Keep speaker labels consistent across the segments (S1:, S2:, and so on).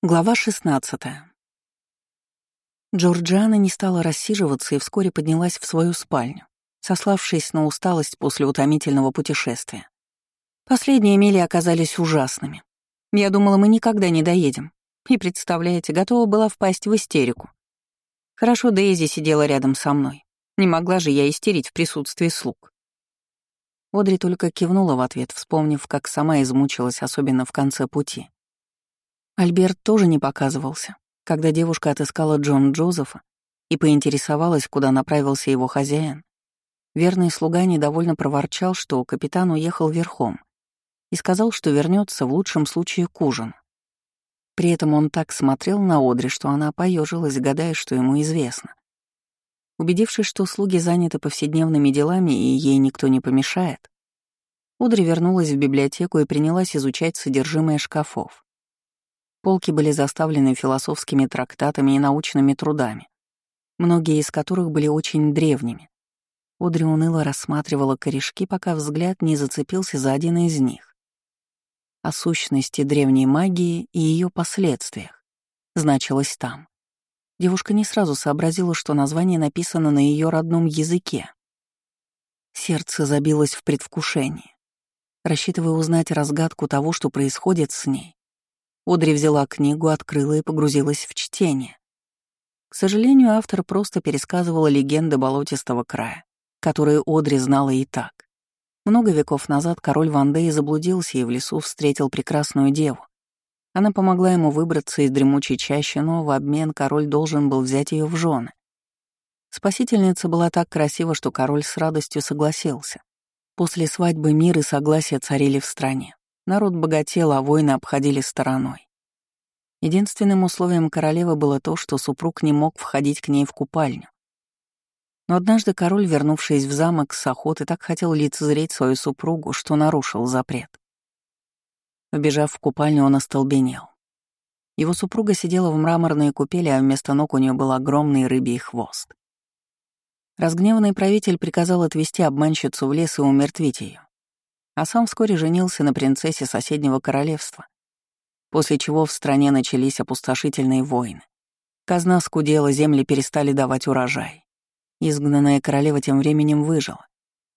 S1: Глава 16. Джорджиана не стала рассиживаться и вскоре поднялась в свою спальню, сославшись на усталость после утомительного путешествия. Последние мили оказались ужасными. Я думала, мы никогда не доедем. И, представляете, готова была впасть в истерику. Хорошо Дейзи сидела рядом со мной. Не могла же я истерить в присутствии слуг. Одри только кивнула в ответ, вспомнив, как сама измучилась, особенно в конце пути. Альберт тоже не показывался, когда девушка отыскала Джон Джозефа и поинтересовалась, куда направился его хозяин. Верный слуга недовольно проворчал, что капитан уехал верхом и сказал, что вернется в лучшем случае к ужину. При этом он так смотрел на Одри, что она поежилась, гадая, что ему известно. Убедившись, что слуги заняты повседневными делами и ей никто не помешает, Одри вернулась в библиотеку и принялась изучать содержимое шкафов. Полки были заставлены философскими трактатами и научными трудами, многие из которых были очень древними. Одри уныло рассматривала корешки, пока взгляд не зацепился за один из них. О сущности древней магии и ее последствиях значилось там. Девушка не сразу сообразила, что название написано на ее родном языке. Сердце забилось в предвкушении. Рассчитывая узнать разгадку того, что происходит с ней, Одри взяла книгу, открыла и погрузилась в чтение. К сожалению, автор просто пересказывала легенды болотистого края, которые Одри знала и так. Много веков назад король Вандеи заблудился и в лесу встретил прекрасную деву. Она помогла ему выбраться из дремучей чащи, но в обмен король должен был взять ее в жены. Спасительница была так красива, что король с радостью согласился. После свадьбы мир и согласие царили в стране. Народ богател, а войны обходили стороной. Единственным условием королевы было то, что супруг не мог входить к ней в купальню. Но однажды король, вернувшись в замок с охоты, так хотел лицезреть свою супругу, что нарушил запрет. Вбежав в купальню, он остолбенел. Его супруга сидела в мраморной купели, а вместо ног у нее был огромный рыбий хвост. Разгневанный правитель приказал отвести обманщицу в лес и умертвить ее а сам вскоре женился на принцессе соседнего королевства, после чего в стране начались опустошительные войны. Казна скудела, земли перестали давать урожай. Изгнанная королева тем временем выжила.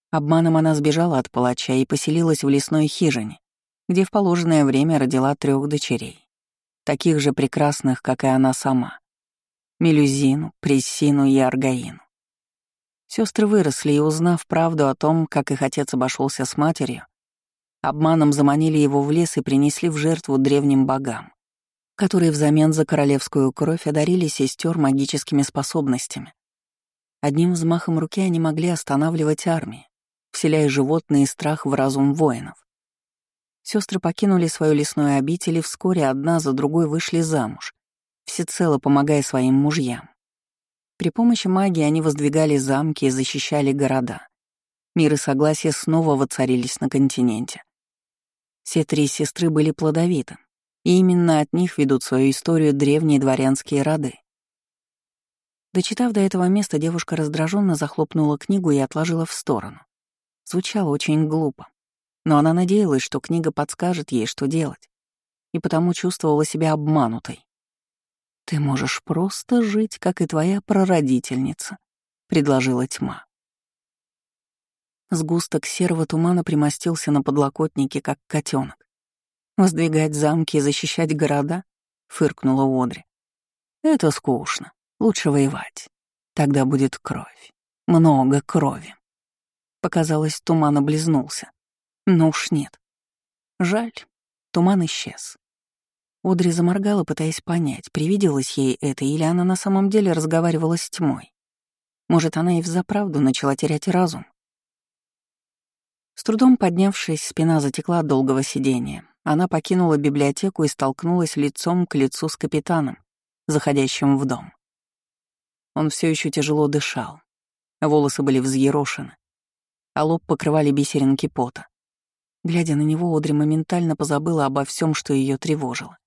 S1: Обманом она сбежала от палача и поселилась в лесной хижине, где в положенное время родила трех дочерей, таких же прекрасных, как и она сама — Мелюзину, Прессину и Аргаину. Сестры выросли и, узнав правду о том, как их отец обошелся с матерью, Обманом заманили его в лес и принесли в жертву древним богам, которые взамен за королевскую кровь одарили сестер магическими способностями. Одним взмахом руки они могли останавливать армии, вселяя животный страх в разум воинов. Сестры покинули свою лесную обитель и вскоре одна за другой вышли замуж, всецело помогая своим мужьям. При помощи магии они воздвигали замки и защищали города. Мир и согласие снова воцарились на континенте. Все три сестры были плодовиты, и именно от них ведут свою историю древние дворянские роды. Дочитав до этого места, девушка раздраженно захлопнула книгу и отложила в сторону. Звучало очень глупо, но она надеялась, что книга подскажет ей, что делать, и потому чувствовала себя обманутой. «Ты можешь просто жить, как и твоя прародительница», — предложила тьма. Сгусток серого тумана примостился на подлокотнике, как котенок. «Воздвигать замки и защищать города?» — фыркнула Одри. «Это скучно. Лучше воевать. Тогда будет кровь. Много крови». Показалось, туман облизнулся. Ну уж нет. Жаль, туман исчез. Одри заморгала, пытаясь понять, привиделось ей это или она на самом деле разговаривала с тьмой. Может, она и взаправду начала терять разум. С трудом поднявшись, спина затекла от долгого сидения. Она покинула библиотеку и столкнулась лицом к лицу с капитаном, заходящим в дом. Он все еще тяжело дышал. Волосы были взъерошены, а лоб покрывали бисеринки пота. Глядя на него, Одри моментально позабыла обо всем, что ее тревожило.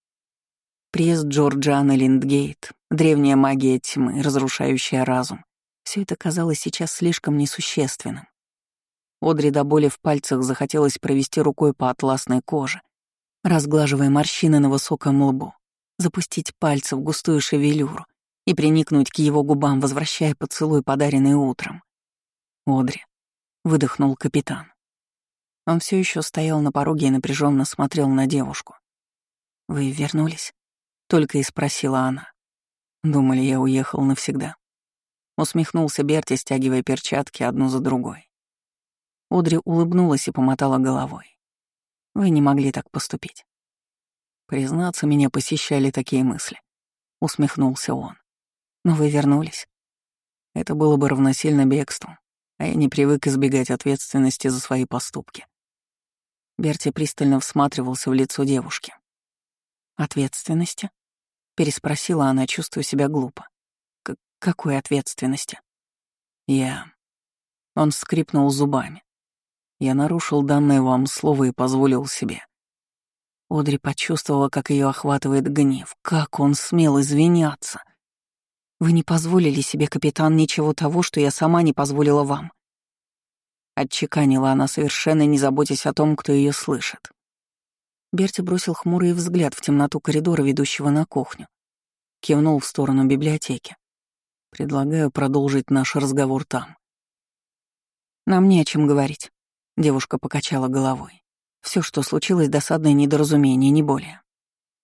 S1: Приезд Джорджана Линдгейт, древняя магия тьмы, разрушающая разум — все это казалось сейчас слишком несущественным. Одри до боли в пальцах захотелось провести рукой по атласной коже, разглаживая морщины на высоком лбу. запустить пальцы в густую шевелюру и приникнуть к его губам, возвращая поцелуй, подаренный утром. «Одри», — выдохнул капитан. Он все еще стоял на пороге и напряженно смотрел на девушку. «Вы вернулись?» — только и спросила она. Думали, я уехал навсегда. Усмехнулся Берти, стягивая перчатки одну за другой. Одри улыбнулась и помотала головой. Вы не могли так поступить. Признаться, меня посещали такие мысли. Усмехнулся он. Но вы вернулись. Это было бы равносильно бегству, а я не привык избегать ответственности за свои поступки. Берти пристально всматривался в лицо девушки. «Ответственности?» — переспросила она, чувствуя себя глупо. К «Какой ответственности?» «Я...» Он скрипнул зубами. «Я нарушил данное вам слово и позволил себе». Одри почувствовала, как ее охватывает гнев. Как он смел извиняться? «Вы не позволили себе, капитан, ничего того, что я сама не позволила вам. Отчеканила она, совершенно не заботясь о том, кто ее слышит. Берти бросил хмурый взгляд в темноту коридора, ведущего на кухню. Кивнул в сторону библиотеки. «Предлагаю продолжить наш разговор там». «Нам не о чем говорить», — девушка покачала головой. Все, что случилось, досадное недоразумение, не более.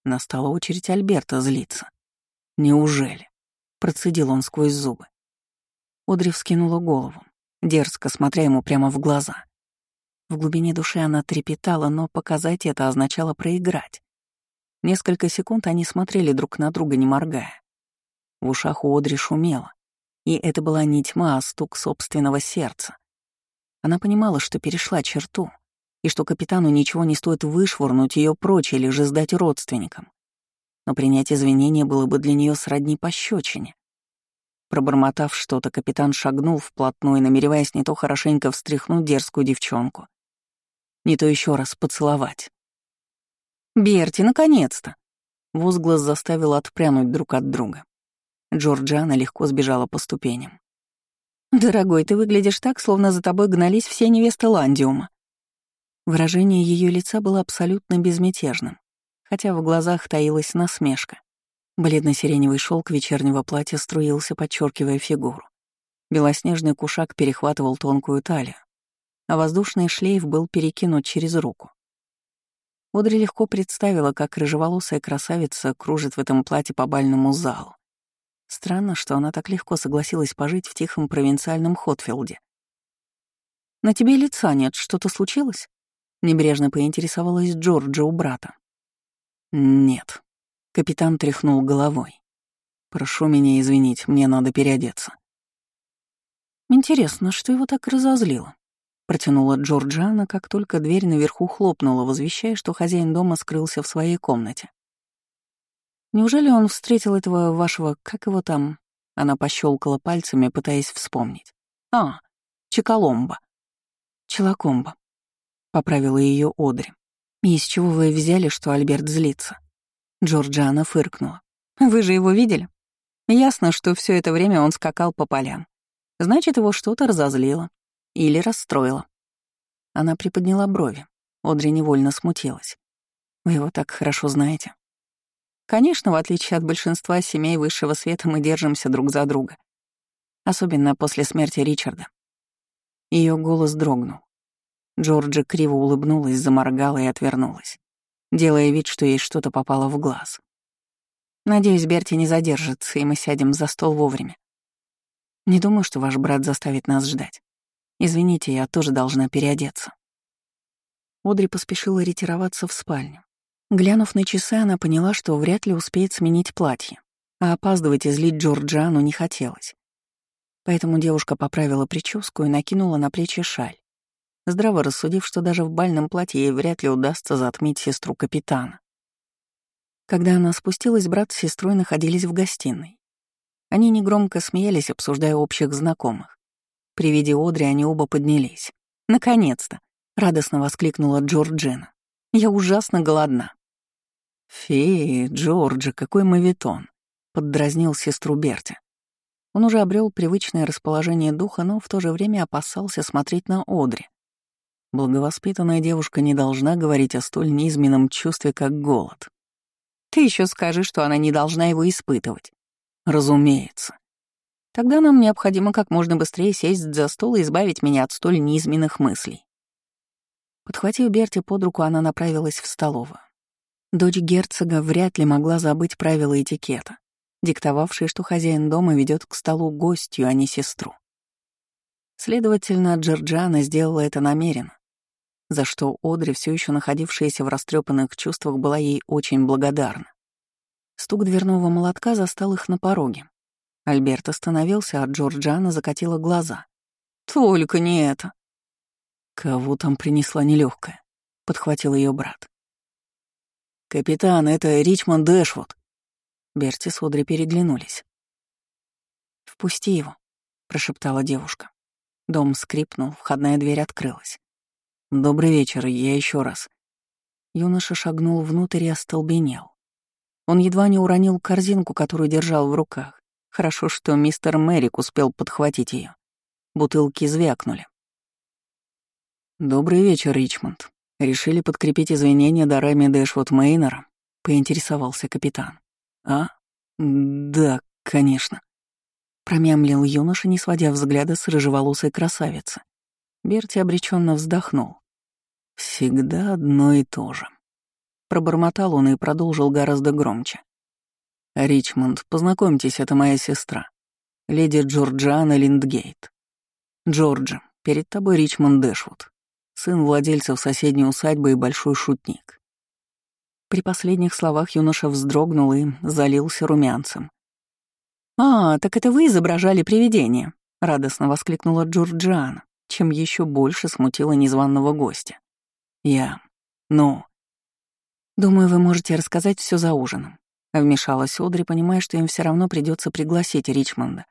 S1: Настала очередь Альберта злиться. «Неужели?» — процедил он сквозь зубы. Одри вскинула голову дерзко смотря ему прямо в глаза. В глубине души она трепетала, но показать это означало проиграть. Несколько секунд они смотрели друг на друга, не моргая. В ушах у Одри шумело, и это была не тьма, а стук собственного сердца. Она понимала, что перешла черту, и что капитану ничего не стоит вышвырнуть ее прочь или же сдать родственникам. Но принять извинения было бы для нее сродни пощечине. Пробормотав что-то, капитан шагнул вплотную, намереваясь не то хорошенько встряхнуть дерзкую девчонку, не то еще раз поцеловать. «Берти, наконец-то!» Возглас заставил отпрянуть друг от друга. Джорджана легко сбежала по ступеням. «Дорогой, ты выглядишь так, словно за тобой гнались все невесты Ландиума». Выражение ее лица было абсолютно безмятежным, хотя в глазах таилась насмешка. Бледно-сиреневый шелк вечернего платья струился, подчеркивая фигуру. Белоснежный кушак перехватывал тонкую талию, а воздушный шлейф был перекинут через руку. Одри легко представила, как рыжеволосая красавица кружит в этом платье по бальному залу. Странно, что она так легко согласилась пожить в тихом провинциальном Хотфилде. «На тебе лица нет, что-то случилось?» Небрежно поинтересовалась Джорджа у брата. «Нет», Капитан тряхнул головой. «Прошу меня извинить, мне надо переодеться». «Интересно, что его так разозлило?» Протянула Джорджана, как только дверь наверху хлопнула, возвещая, что хозяин дома скрылся в своей комнате. «Неужели он встретил этого вашего, как его там?» Она пощелкала пальцами, пытаясь вспомнить. «А, Чекаломба». «Челакомба», — поправила ее Одри. «И из чего вы взяли, что Альберт злится?» Джорджиана фыркнула. «Вы же его видели? Ясно, что все это время он скакал по полям. Значит, его что-то разозлило. Или расстроило». Она приподняла брови. Одри невольно смутилась. «Вы его так хорошо знаете?» «Конечно, в отличие от большинства семей высшего света, мы держимся друг за друга. Особенно после смерти Ричарда». Ее голос дрогнул. Джорджа криво улыбнулась, заморгала и отвернулась делая вид, что ей что-то попало в глаз. Надеюсь, Берти не задержится, и мы сядем за стол вовремя. Не думаю, что ваш брат заставит нас ждать. Извините, я тоже должна переодеться. Одри поспешила ретироваться в спальню. Глянув на часы, она поняла, что вряд ли успеет сменить платье, а опаздывать и злить Джорджану не хотелось. Поэтому девушка поправила прическу и накинула на плечи шаль здраво рассудив, что даже в бальном платье ей вряд ли удастся затмить сестру капитана. Когда она спустилась, брат с сестрой находились в гостиной. Они негромко смеялись, обсуждая общих знакомых. При виде Одри они оба поднялись. «Наконец-то!» — радостно воскликнула Джорджина. «Я ужасно голодна». «Феи, Джорджи, какой мавитон!» — поддразнил сестру Берти. Он уже обрел привычное расположение духа, но в то же время опасался смотреть на Одри. Благовоспитанная девушка не должна говорить о столь низменном чувстве, как голод. Ты еще скажи, что она не должна его испытывать. Разумеется. Тогда нам необходимо как можно быстрее сесть за стол и избавить меня от столь низменных мыслей. Подхватив Берти под руку, она направилась в столовую. Дочь герцога вряд ли могла забыть правила этикета, диктовавшие, что хозяин дома ведет к столу гостью, а не сестру. Следовательно, Джорджана сделала это намеренно, за что Одри, все еще находившаяся в растрепанных чувствах, была ей очень благодарна. Стук дверного молотка застал их на пороге. Альберт остановился, а Джорджана закатила глаза. «Только не это!» «Кого там принесла нелегкая? подхватил ее брат. «Капитан, это Ричмонд Дэшвуд!» Берти с Одри переглянулись. «Впусти его», — прошептала девушка. Дом скрипнул, входная дверь открылась. «Добрый вечер, я еще раз». Юноша шагнул внутрь и остолбенел. Он едва не уронил корзинку, которую держал в руках. Хорошо, что мистер Мэрик успел подхватить ее. Бутылки звякнули. «Добрый вечер, Ричмонд. Решили подкрепить извинения дарами Дэшвуд Мейнера?» — поинтересовался капитан. «А? Да, конечно». Промямлил юноша, не сводя взгляда с рыжеволосой красавицы. Берти обреченно вздохнул. «Всегда одно и то же». Пробормотал он и продолжил гораздо громче. «Ричмонд, познакомьтесь, это моя сестра, леди Джорджиана Линдгейт. Джорджи, перед тобой Ричмонд Дэшвуд, сын владельцев соседней усадьбы и большой шутник». При последних словах юноша вздрогнул и залился румянцем. «А, так это вы изображали привидение», — радостно воскликнула Джорджиана, чем еще больше смутила незваного гостя. «Я... ну...» «Думаю, вы можете рассказать все за ужином. Вмешалась Одри, понимая, что им все равно придется пригласить Ричмонда.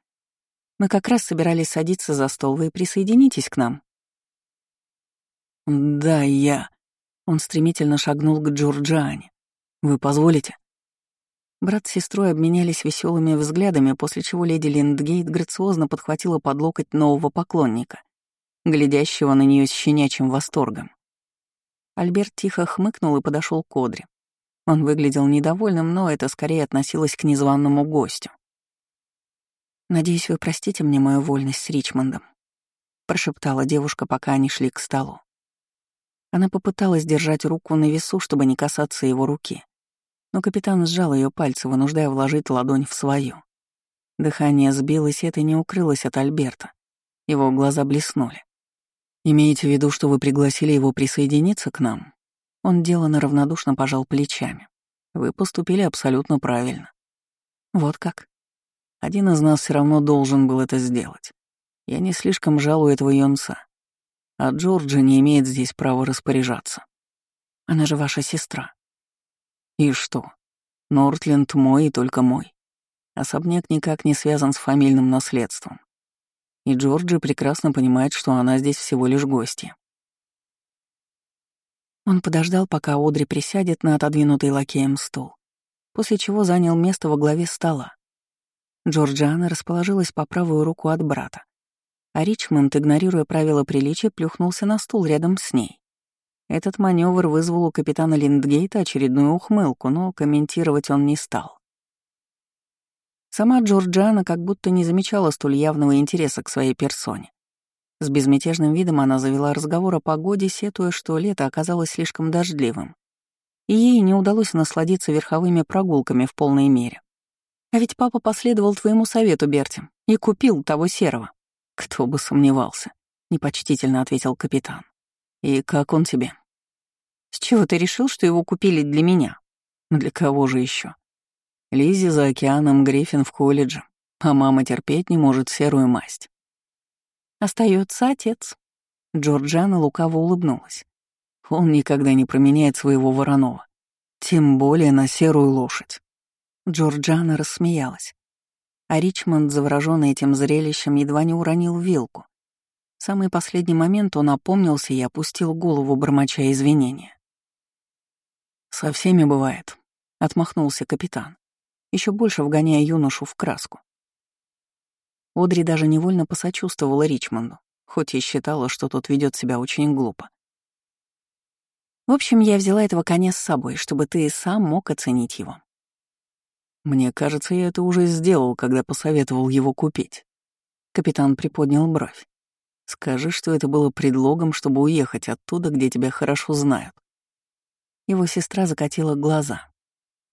S1: Мы как раз собирались садиться за стол, вы присоединитесь к нам. Да, я. Он стремительно шагнул к Джорджиане. Вы позволите? Брат с сестрой обменялись веселыми взглядами, после чего леди Линдгейт грациозно подхватила под локоть нового поклонника, глядящего на нее с щенячьим восторгом. Альберт тихо хмыкнул и подошел к Одри. Он выглядел недовольным, но это скорее относилось к незваному гостю. «Надеюсь, вы простите мне мою вольность с Ричмондом», — прошептала девушка, пока они шли к столу. Она попыталась держать руку на весу, чтобы не касаться его руки, но капитан сжал ее пальцы, вынуждая вложить ладонь в свою. Дыхание сбилось, и это не укрылось от Альберта. Его глаза блеснули. «Имеете в виду, что вы пригласили его присоединиться к нам?» Он деланно равнодушно пожал плечами. Вы поступили абсолютно правильно. Вот как? Один из нас все равно должен был это сделать. Я не слишком жалую этого юнца. А Джорджи не имеет здесь права распоряжаться. Она же ваша сестра. И что? Нортленд мой и только мой. Особняк никак не связан с фамильным наследством. И Джорджи прекрасно понимает, что она здесь всего лишь гостья. Он подождал, пока Одри присядет на отодвинутый лакеем стул, после чего занял место во главе стола. Джорджиана расположилась по правую руку от брата, а Ричмонд, игнорируя правила приличия, плюхнулся на стул рядом с ней. Этот маневр вызвал у капитана Линдгейта очередную ухмылку, но комментировать он не стал. Сама Джорджиана как будто не замечала столь явного интереса к своей персоне. С безмятежным видом она завела разговор о погоде, сетуя, что лето оказалось слишком дождливым, и ей не удалось насладиться верховыми прогулками в полной мере. А ведь папа последовал твоему совету, Берти, и купил того серого. Кто бы сомневался, непочтительно ответил капитан. И как он тебе? С чего ты решил, что его купили для меня? Для кого же еще? Лизи за океаном, Гриффин в колледже, а мама терпеть не может серую масть. Остается отец. Джорджана лукаво улыбнулась. Он никогда не променяет своего Воронова. Тем более на серую лошадь. Джорджана рассмеялась. А Ричмонд, завороженный этим зрелищем, едва не уронил вилку. В самый последний момент он опомнился и опустил голову, бормоча извинения. «Со всеми бывает», — отмахнулся капитан, еще больше вгоняя юношу в краску. Одри даже невольно посочувствовала Ричмонду, хоть и считала, что тот ведет себя очень глупо. В общем, я взяла этого коня с собой, чтобы ты сам мог оценить его. Мне кажется, я это уже сделал, когда посоветовал его купить. Капитан приподнял бровь. Скажи, что это было предлогом, чтобы уехать оттуда, где тебя хорошо знают. Его сестра закатила глаза.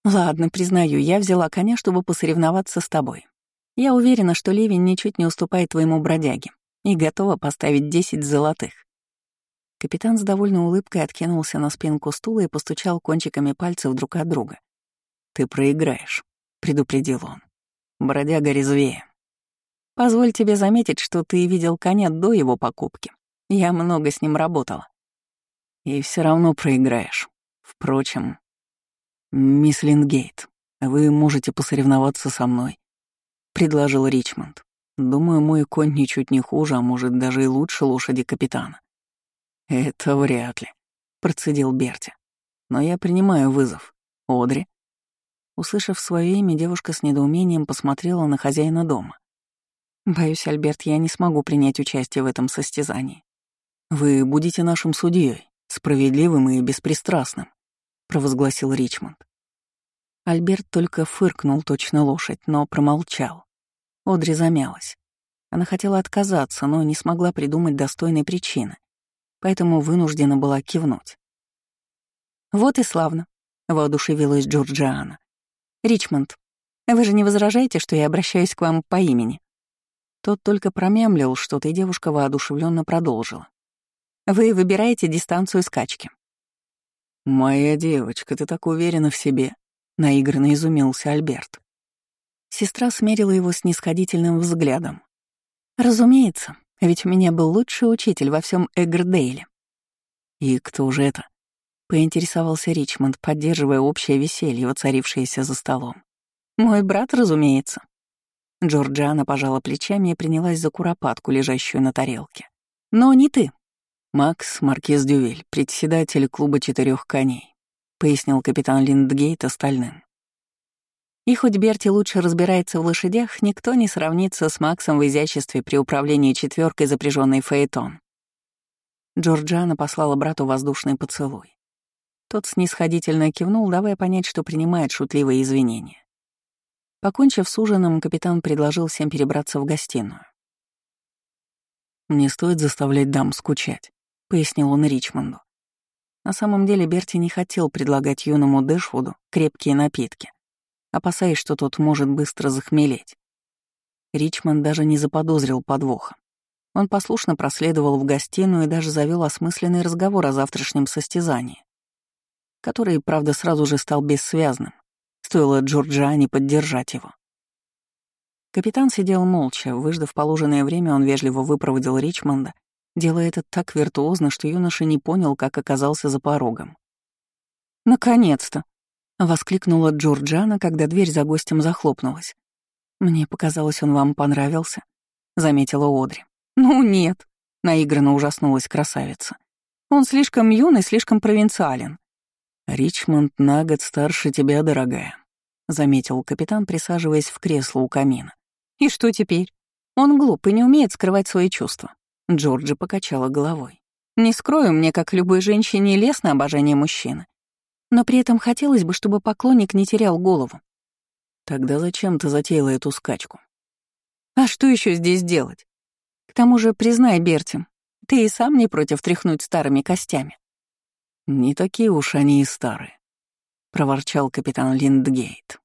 S1: «Ладно, признаю, я взяла коня, чтобы посоревноваться с тобой. Я уверена, что Левин ничуть не уступает твоему бродяге и готова поставить десять золотых». Капитан с довольной улыбкой откинулся на спинку стула и постучал кончиками пальцев друг от друга. «Ты проиграешь», — предупредил он. «Бродяга резвее». «Позволь тебе заметить, что ты видел коня до его покупки. Я много с ним работала». «И все равно проиграешь. Впрочем, мисс Лингейт, вы можете посоревноваться со мной», — предложил Ричмонд. «Думаю, мой конь ничуть не хуже, а может, даже и лучше лошади капитана». «Это вряд ли», — процедил Берти. «Но я принимаю вызов. Одри?» Услышав свое имя, девушка с недоумением посмотрела на хозяина дома. «Боюсь, Альберт, я не смогу принять участие в этом состязании. Вы будете нашим судьей, справедливым и беспристрастным», — провозгласил Ричмонд. Альберт только фыркнул точно лошадь, но промолчал. Одри замялась. Она хотела отказаться, но не смогла придумать достойной причины, поэтому вынуждена была кивнуть. «Вот и славно», — воодушевилась Джорджиана. «Ричмонд, вы же не возражаете, что я обращаюсь к вам по имени?» Тот только промямлил что-то, и девушка воодушевленно продолжила. «Вы выбираете дистанцию скачки. «Моя девочка, ты так уверена в себе», — наигранно изумился Альберт. Сестра смерила его снисходительным взглядом. «Разумеется, ведь у меня был лучший учитель во всем Эгрдейле». «И кто же это?» — поинтересовался Ричмонд, поддерживая общее веселье, воцарившееся за столом. «Мой брат, разумеется». Джорджиана пожала плечами и принялась за куропатку, лежащую на тарелке. «Но не ты», «Макс Маркиз Дювель, председатель клуба четырех коней», — пояснил капитан Линдгейт остальным. И хоть Берти лучше разбирается в лошадях, никто не сравнится с Максом в изяществе при управлении четверкой, запряженной фаэтон. Джорджана послала брату воздушный поцелуй. Тот снисходительно кивнул, давая понять, что принимает шутливые извинения. Покончив с ужином, капитан предложил всем перебраться в гостиную. «Не стоит заставлять дам скучать», — пояснил он Ричмонду. На самом деле Берти не хотел предлагать юному Дэшвуду крепкие напитки, опасаясь, что тот может быстро захмелеть. Ричмонд даже не заподозрил подвоха. Он послушно проследовал в гостиную и даже завел осмысленный разговор о завтрашнем состязании, который, правда, сразу же стал бессвязным. Стоило Джорджиане поддержать его. Капитан сидел молча, выждав положенное время, он вежливо выпроводил Ричмонда делая это так виртуозно, что юноша не понял, как оказался за порогом. «Наконец-то!» — воскликнула Джорджана, когда дверь за гостем захлопнулась. «Мне показалось, он вам понравился», — заметила Одри. «Ну нет», — наигранно ужаснулась красавица. «Он слишком юный, слишком провинциален». «Ричмонд на год старше тебя, дорогая», — заметил капитан, присаживаясь в кресло у камина. «И что теперь? Он глуп и не умеет скрывать свои чувства. Джорджи покачала головой. «Не скрою, мне, как любой женщине, лестно обожание мужчины. Но при этом хотелось бы, чтобы поклонник не терял голову». «Тогда зачем ты затеяла эту скачку?» «А что еще здесь делать? К тому же, признай, Берти, ты и сам не против тряхнуть старыми костями». «Не такие уж они и старые», — проворчал капитан Линдгейт.